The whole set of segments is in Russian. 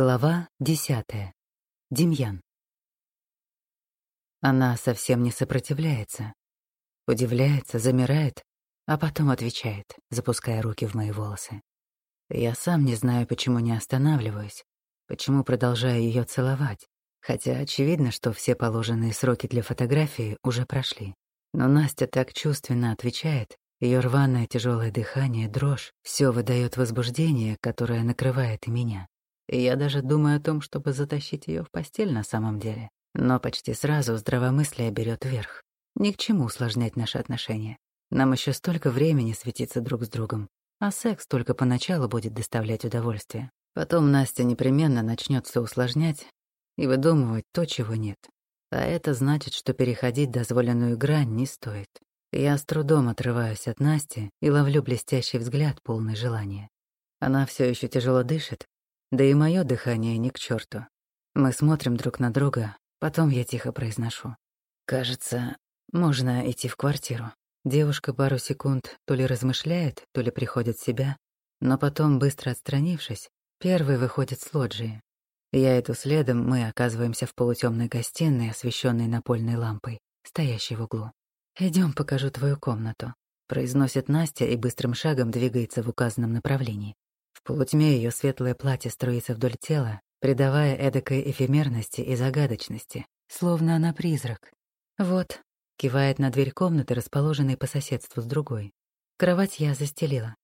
Глава десятая. Демьян. Она совсем не сопротивляется. Удивляется, замирает, а потом отвечает, запуская руки в мои волосы. Я сам не знаю, почему не останавливаюсь, почему продолжаю ее целовать, хотя очевидно, что все положенные сроки для фотографии уже прошли. Но Настя так чувственно отвечает, ее рваное тяжелое дыхание, дрожь, все выдает возбуждение, которое накрывает и меня. Я даже думаю о том, чтобы затащить ее в постель на самом деле. Но почти сразу здравомыслие берет верх. Ни к чему усложнять наши отношения. Нам еще столько времени светиться друг с другом, а секс только поначалу будет доставлять удовольствие. Потом Настя непременно начнет все усложнять и выдумывать то, чего нет. А это значит, что переходить дозволенную грань не стоит. Я с трудом отрываюсь от Насти и ловлю блестящий взгляд, полный желания. Она все еще тяжело дышит, да и мое дыхание не к черту. Мы смотрим друг на друга, потом я тихо произношу. Кажется, можно идти в квартиру. Девушка пару секунд то ли размышляет, то ли приходит в себя, но потом, быстро отстранившись, первый выходит с лоджии. Я иду следом, мы оказываемся в полутемной гостиной, освещенной напольной лампой, стоящей в углу. Идем, покажу твою комнату», — произносит Настя и быстрым шагом двигается в указанном направлении. В полутьме ее светлое платье струится вдоль тела, придавая эдакой эфемерности и загадочности, словно она призрак. «Вот», — кивает на дверь комнаты, расположенной по соседству с другой. «Кровать я застелила».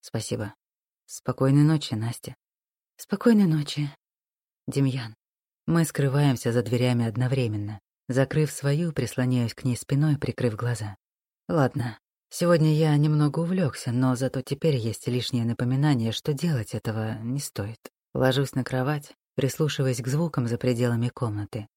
«Спасибо. Спокойной ночи, Настя». «Спокойной ночи, Демьян». Мы скрываемся за дверями одновременно. Закрыв свою, прислоняюсь к ней спиной, прикрыв глаза. Ладно, Сегодня я немного увлекся, но зато теперь есть лишнее напоминание, что делать этого не стоит. Ложусь на кровать, прислушиваясь к звукам за пределами комнаты.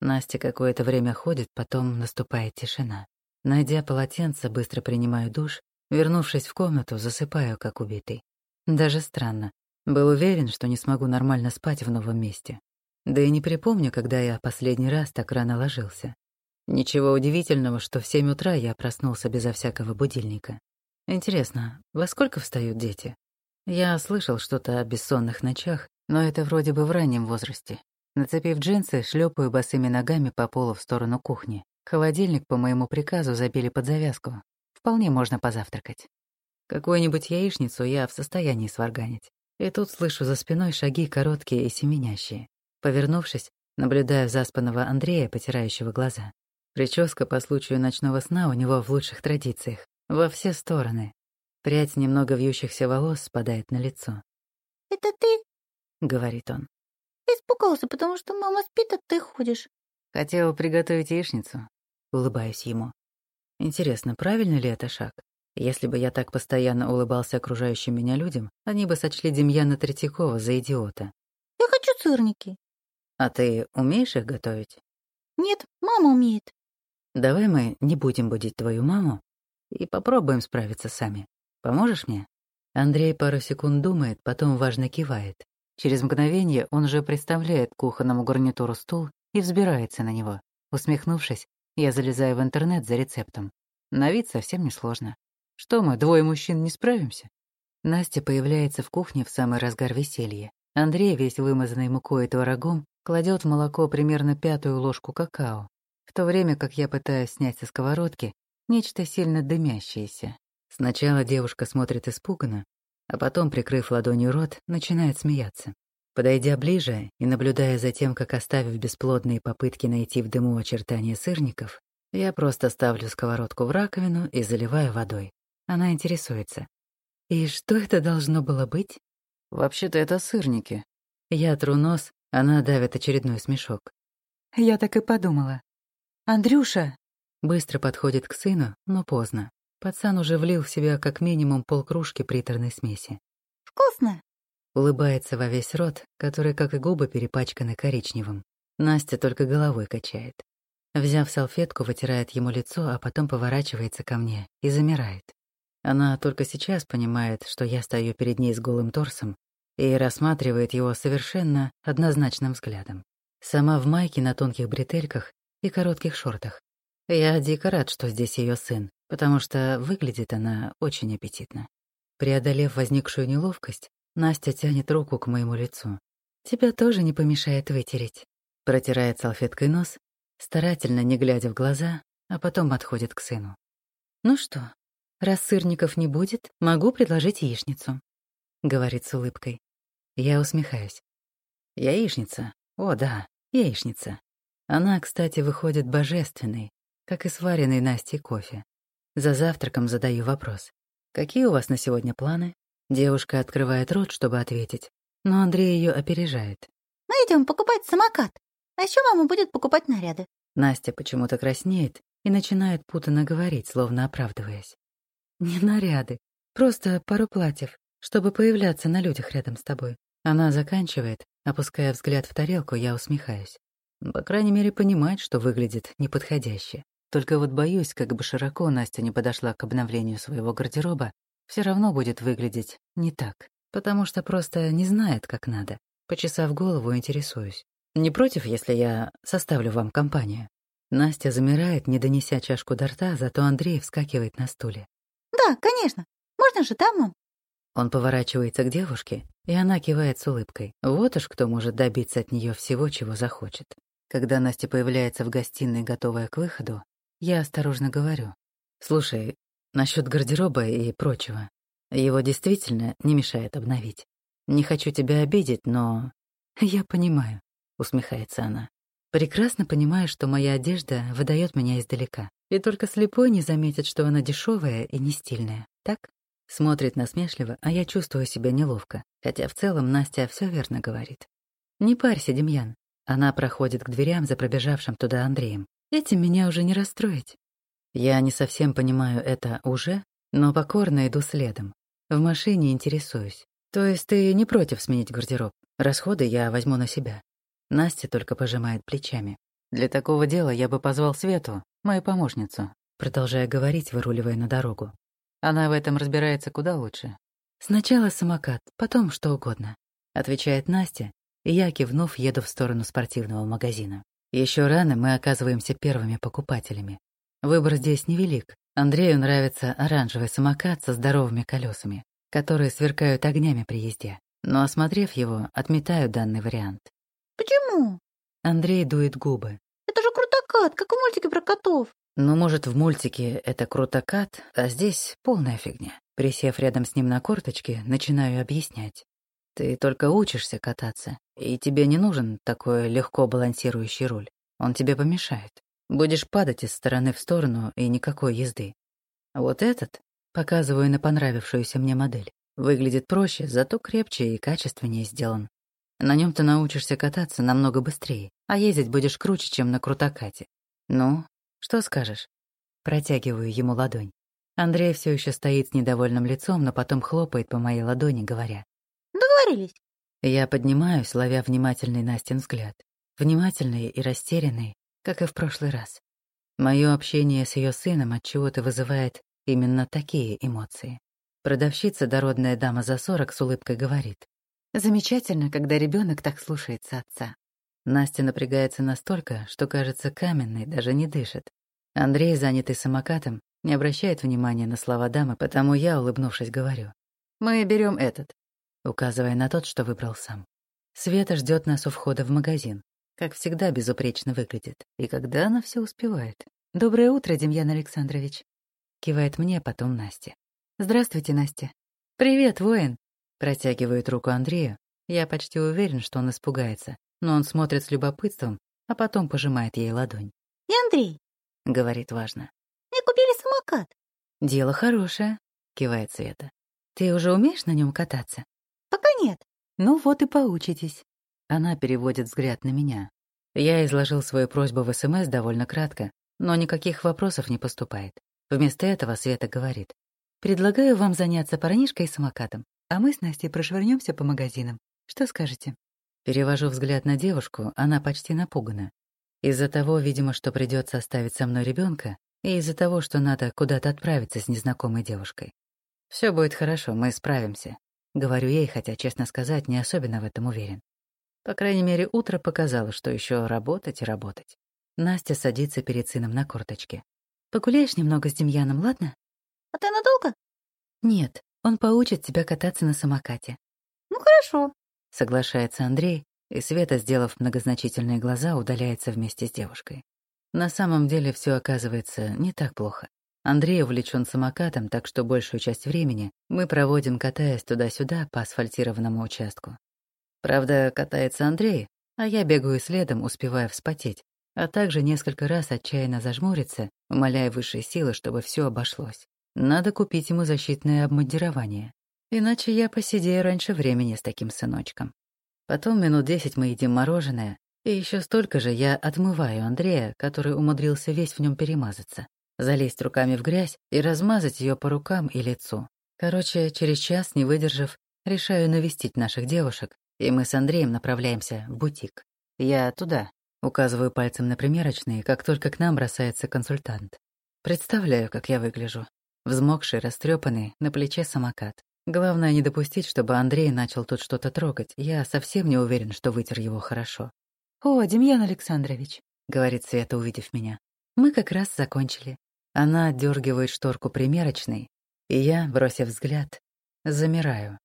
Настя какое-то время ходит, потом наступает тишина. Найдя полотенце, быстро принимаю душ, вернувшись в комнату, засыпаю, как убитый. Даже странно. Был уверен, что не смогу нормально спать в новом месте. Да и не припомню, когда я последний раз так рано ложился. Ничего удивительного, что в семь утра я проснулся безо всякого будильника. Интересно, во сколько встают дети? Я слышал что-то о бессонных ночах, но это вроде бы в раннем возрасте. Нацепив джинсы, шлепаю босыми ногами по полу в сторону кухни. Холодильник по моему приказу забили под завязку. Вполне можно позавтракать. Какую-нибудь яичницу я в состоянии сварганить. И тут слышу за спиной шаги короткие и семенящие. Повернувшись, наблюдаю заспанного Андрея, потирающего глаза. Прическа по случаю ночного сна у него в лучших традициях. Во все стороны. Прядь немного вьющихся волос спадает на лицо. «Это ты?» — говорит он. «Испугался, потому что мама спит, а ты ходишь». Хотел приготовить яичницу. Улыбаюсь ему. Интересно, правильно ли это шаг? Если бы я так постоянно улыбался окружающим меня людям, они бы сочли Демьяна Третьякова за идиота. «Я хочу сырники». «А ты умеешь их готовить?» «Нет, мама умеет». Давай мы не будем будить твою маму и попробуем справиться сами. Поможешь мне?» Андрей пару секунд думает, потом важно кивает. Через мгновение он уже представляет кухонному гарнитуру стул и взбирается на него. Усмехнувшись, я залезаю в интернет за рецептом. На вид совсем не сложно. Что мы, двое мужчин, не справимся? Настя появляется в кухне в самый разгар веселья. Андрей, весь вымазанный мукой и творогом, кладет в молоко примерно пятую ложку какао то время как я пытаюсь снять со сковородки нечто сильно дымящееся. Сначала девушка смотрит испуганно, а потом, прикрыв ладонью рот, начинает смеяться. Подойдя ближе и наблюдая за тем, как оставив бесплодные попытки найти в дыму очертания сырников, я просто ставлю сковородку в раковину и заливаю водой. Она интересуется. «И что это должно было быть?» «Вообще-то это сырники». Я тру нос, она давит очередной смешок. «Я так и подумала. «Андрюша!» Быстро подходит к сыну, но поздно. Пацан уже влил в себя как минимум полкружки приторной смеси. «Вкусно!» Улыбается во весь рот, который, как и губы, перепачканы коричневым. Настя только головой качает. Взяв салфетку, вытирает ему лицо, а потом поворачивается ко мне и замирает. Она только сейчас понимает, что я стою перед ней с голым торсом и рассматривает его совершенно однозначным взглядом. Сама в майке на тонких бретельках и коротких шортах. Я дико рад, что здесь ее сын, потому что выглядит она очень аппетитно. Преодолев возникшую неловкость, Настя тянет руку к моему лицу. Тебя тоже не помешает вытереть. Протирает салфеткой нос, старательно не глядя в глаза, а потом отходит к сыну. Ну что, раз сырников не будет, могу предложить яичницу, говорит с улыбкой. Я усмехаюсь. Яичница? О, да, яичница. Она, кстати, выходит божественной, как и сваренный Настей кофе. За завтраком задаю вопрос. «Какие у вас на сегодня планы?» Девушка открывает рот, чтобы ответить, но Андрей ее опережает. Мы идем покупать самокат. А еще мама будет покупать наряды. Настя почему-то краснеет и начинает путанно говорить, словно оправдываясь. Не наряды, просто пару платьев, чтобы появляться на людях рядом с тобой. Она заканчивает, опуская взгляд в тарелку, я усмехаюсь. По крайней мере, понимает, что выглядит неподходяще. Только вот боюсь, как бы широко Настя не подошла к обновлению своего гардероба, все равно будет выглядеть не так, потому что просто не знает, как надо. Почесав голову, интересуюсь. Не против, если я составлю вам компанию? Настя замирает, не донеся чашку до рта, зато Андрей вскакивает на стуле. Да, конечно. Можно же, да, мам? Он поворачивается к девушке, и она кивает с улыбкой. Вот уж кто может добиться от нее всего, чего захочет. Когда Настя появляется в гостиной, готовая к выходу, я осторожно говорю. «Слушай, Насчет гардероба и прочего. Его действительно не мешает обновить. Не хочу тебя обидеть, но... Я понимаю, усмехается она. Прекрасно понимаю, что моя одежда выдает меня издалека. И только слепой не заметит, что она дешевая и не стильная. Так? Смотрит насмешливо, а я чувствую себя неловко. Хотя в целом Настя все верно говорит. Не парься, Демьян. Она проходит к дверям за пробежавшим туда Андреем. Этим меня уже не расстроить. Я не совсем понимаю это уже, но покорно иду следом. В машине интересуюсь. То есть ты не против сменить гардероб? Расходы я возьму на себя. Настя только пожимает плечами. Для такого дела я бы позвал Свету, мою помощницу, продолжая говорить, выруливая на дорогу. Она в этом разбирается куда лучше. Сначала самокат, потом что угодно, отвечает Настя, я, кивнув, еду в сторону спортивного магазина. Еще рано мы оказываемся первыми покупателями. Выбор здесь невелик. Андрею нравится оранжевый самокат со здоровыми колесами, которые сверкают огнями при езде. Но, осмотрев его, отметаю данный вариант. Почему? Андрей дует губы. Это же крутокат, как в мультике про котов. Ну, может, в мультике это крутокат, а здесь полная фигня. Присев рядом с ним на корточке, начинаю объяснять. Ты только учишься кататься, и тебе не нужен такой легко балансирующий руль. Он тебе помешает. Будешь падать из стороны в сторону и никакой езды. Вот этот, показываю на понравившуюся мне модель, выглядит проще, зато крепче и качественнее сделан. На нем ты научишься кататься намного быстрее, а ездить будешь круче, чем на крутокате. Ну, что скажешь? Протягиваю ему ладонь. Андрей все еще стоит с недовольным лицом, но потом хлопает по моей ладони, говоря. Договорились. Я поднимаюсь, ловя внимательный Настин взгляд. Внимательный и растерянный, как и в прошлый раз. Мое общение с ее сыном от чего-то вызывает именно такие эмоции. Продавщица, дородная дама за сорок, с улыбкой говорит. Замечательно, когда ребенок так слушается отца. Настя напрягается настолько, что кажется каменной, даже не дышит. Андрей, занятый самокатом, не обращает внимания на слова дамы, потому я, улыбнувшись, говорю. «Мы берем этот», указывая на тот, что выбрал сам. Света ждет нас у входа в магазин. Как всегда, безупречно выглядит. И когда она все успевает. «Доброе утро, Демьян Александрович!» Кивает мне, потом Настя. «Здравствуйте, Настя!» «Привет, воин!» Протягивает руку Андрею. Я почти уверен, что он испугается, но он смотрит с любопытством, а потом пожимает ей ладонь. «И Андрей!» — говорит важно. «Мне купили самокат!» «Дело хорошее!» — кивает Света. «Ты уже умеешь на нем кататься?» «Пока нет». «Ну вот и поучитесь». Она переводит взгляд на меня. Я изложил свою просьбу в СМС довольно кратко, но никаких вопросов не поступает. Вместо этого Света говорит. «Предлагаю вам заняться парнишкой и самокатом, а мы с Настей прошвырнемся по магазинам. Что скажете?» Перевожу взгляд на девушку, она почти напугана. Из-за того, видимо, что придется оставить со мной ребенка, и из-за того, что надо куда-то отправиться с незнакомой девушкой. Все будет хорошо, мы справимся», — говорю ей, хотя, честно сказать, не особенно в этом уверен. По крайней мере, утро показало, что еще работать и работать. Настя садится перед сыном на корточке. «Погуляешь немного с Демьяном, ладно?» «А ты надолго?» «Нет, он поучит тебя кататься на самокате». «Ну, хорошо», — соглашается Андрей, и Света, сделав многозначительные глаза, удаляется вместе с девушкой. На самом деле все оказывается не так плохо. Андрей увлечен самокатом, так что большую часть времени мы проводим, катаясь туда-сюда по асфальтированному участку. Правда, катается Андрей, а я бегаю следом, успевая вспотеть, а также несколько раз отчаянно зажмуриться, умоляя высшей силы, чтобы все обошлось. Надо купить ему защитное обмундирование. Иначе я посидею раньше времени с таким сыночком. Потом минут десять мы едим мороженое, и еще столько же я отмываю Андрея, который умудрился весь в нем перемазаться залезть руками в грязь и размазать ее по рукам и лицу. Короче, через час, не выдержав, решаю навестить наших девушек, и мы с Андреем направляемся в бутик. Я туда. Указываю пальцем на примерочные, как только к нам бросается консультант. Представляю, как я выгляжу. Взмокший, растрепанный, на плече самокат. Главное не допустить, чтобы Андрей начал тут что-то трогать. Я совсем не уверен, что вытер его хорошо. «О, Демьян Александрович», — говорит Света, увидев меня. «Мы как раз закончили. Она отдергивает шторку примерочной, и я, бросив взгляд, замираю.